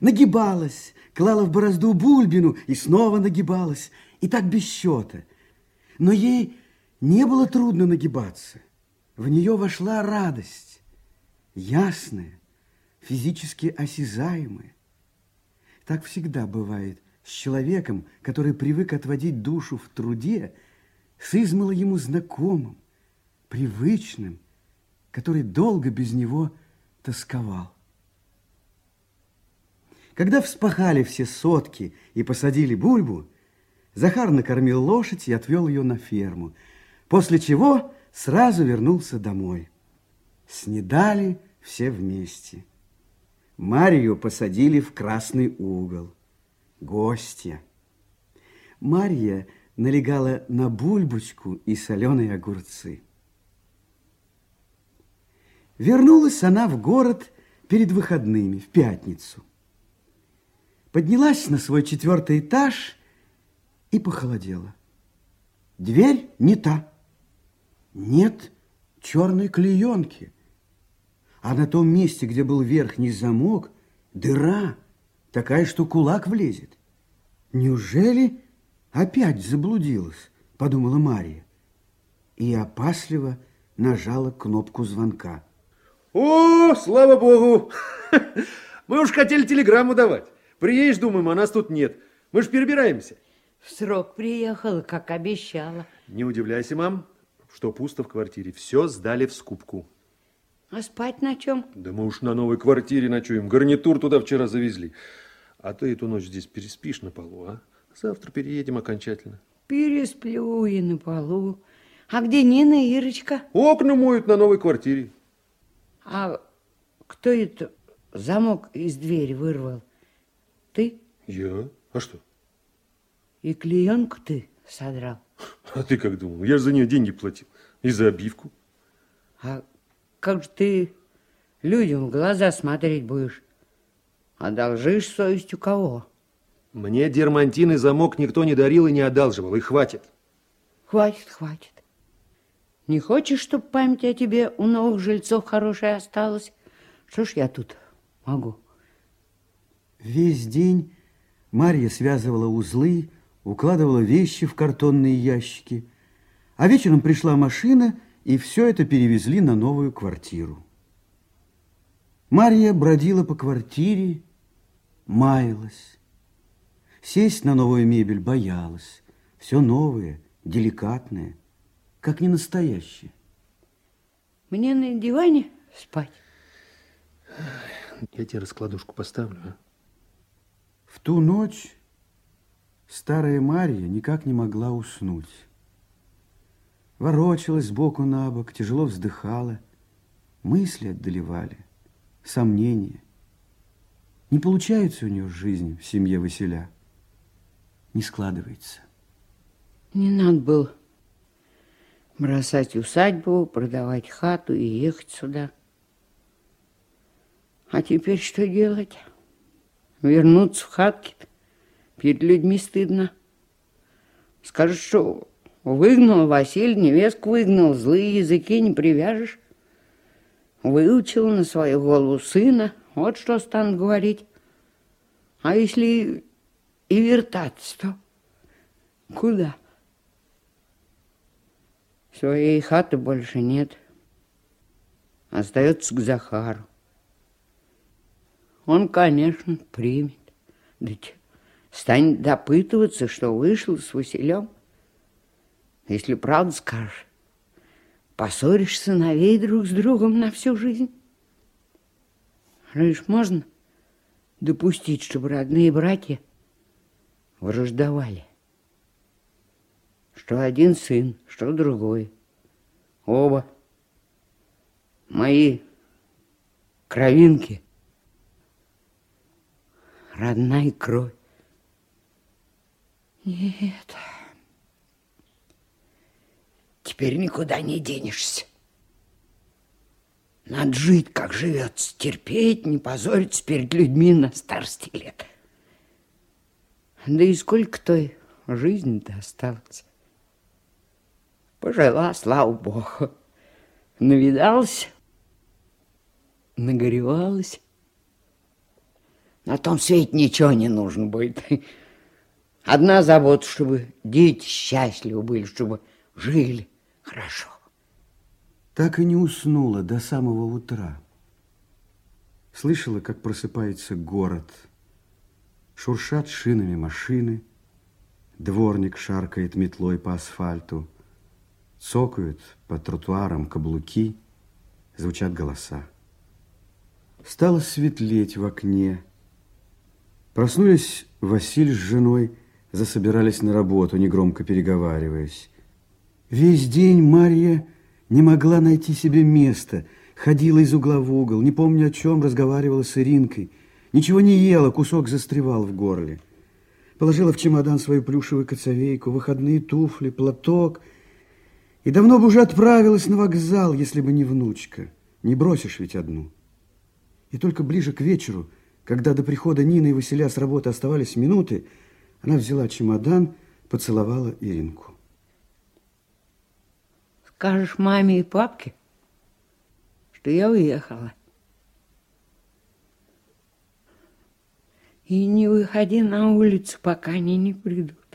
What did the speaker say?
нагибалась, клала в борозду бульбину и снова нагибалась, и так без счета. Но ей не было трудно нагибаться. В нее вошла радость, ясная, физически осязаемая. Так всегда бывает с человеком, который привык отводить душу в труде, с измало ему знакомым, привычным, который долго без него тосковал. Когда вспахали все сотки и посадили бульбу, Захар накормил лошадь и отвел ее на ферму, после чего сразу вернулся домой. Снедали все вместе. Марию посадили в красный угол. Гостья. Марья налегала на бульбочку и соленые огурцы. Вернулась она в город перед выходными, в пятницу. Поднялась на свой четвертый этаж и похолодела. Дверь не та. Нет черной клеенки. А на том месте, где был верхний замок, дыра, такая, что кулак влезет. Неужели опять заблудилась, подумала Мария. И опасливо нажала кнопку звонка. О, слава богу! Мы уж хотели телеграмму давать. Приедешь, думаем, а нас тут нет. Мы же перебираемся. В срок приехала, как обещала. Не удивляйся, мам, что пусто в квартире. Все сдали в скупку. А спать на чем? Да мы уж на новой квартире ночуем. Гарнитур туда вчера завезли. А ты эту ночь здесь переспишь на полу, а? Завтра переедем окончательно. Пересплю и на полу. А где Нина и Ирочка? Окна моют на новой квартире. А кто это замок из двери вырвал? Ты? Я? А что? И клеенку ты содрал? А ты как думал? Я же за нее деньги платил. И за обивку. А как же ты людям в глаза смотреть будешь? Одолжишь совесть у кого? Мне дермантин и замок никто не дарил и не одалживал, и хватит. Хватит, хватит. Не хочешь, чтобы память о тебе у новых жильцов хорошая осталась? Что ж я тут могу? Весь день Марья связывала узлы, укладывала вещи в картонные ящики, а вечером пришла машина, и все это перевезли на новую квартиру. Марья бродила по квартире, маялась. Сесть на новую мебель боялась. Все новое, деликатное, как не настоящее. Мне на диване спать? Я тебе раскладушку поставлю, а? В ту ночь старая Марья никак не могла уснуть. Ворочалась сбоку на бок, тяжело вздыхала. Мысли отдалевали, сомнения. Не получается у нее жизнь в семье Василя. Не складывается. Не надо было бросать усадьбу, продавать хату и ехать сюда. А теперь что делать? Вернуться в хатки? Перед людьми стыдно. Скажут, что выгнал Василий, невестку выгнал, злые языки не привяжешь. Выучил на свою голову сына, вот что станут говорить. А если и вертаться, то куда? Своей хаты больше нет. Остается к Захару. Он, конечно, примет. Да станет допытываться, что вышел с Василем. Если правду скажешь, поссоришь сыновей друг с другом на всю жизнь. Лишь можно допустить, чтобы родные братья враждовали. Что один сын, что другой. Оба мои кровинки – родная кровь. Нет, теперь никуда не денешься. Надо жить, как живется, терпеть, не позориться перед людьми на старости лет. Да и сколько той жизни-то осталось. Пожила, слава богу. Навидался, нагоревалась. На том свете ничего не нужно будет. Одна забота, чтобы дети счастливы были, чтобы жили хорошо. Так и не уснула до самого утра. Слышала, как просыпается город. Шуршат шинами машины, дворник шаркает метлой по асфальту, цокают по тротуарам каблуки, звучат голоса. Стало светлеть в окне. Проснулись Василий с женой, засобирались на работу, негромко переговариваясь. Весь день Марья не могла найти себе места, ходила из угла в угол, не помню о чем, разговаривала с Иринкой. Ничего не ела, кусок застревал в горле. Положила в чемодан свою плюшевую коцовейку, выходные туфли, платок. И давно бы уже отправилась на вокзал, если бы не внучка. Не бросишь ведь одну. И только ближе к вечеру, когда до прихода Нины и Василя с работы оставались минуты, она взяла чемодан, поцеловала Иринку. Скажешь маме и папке, что я уехала. И не выходи на улицу, пока они не придут.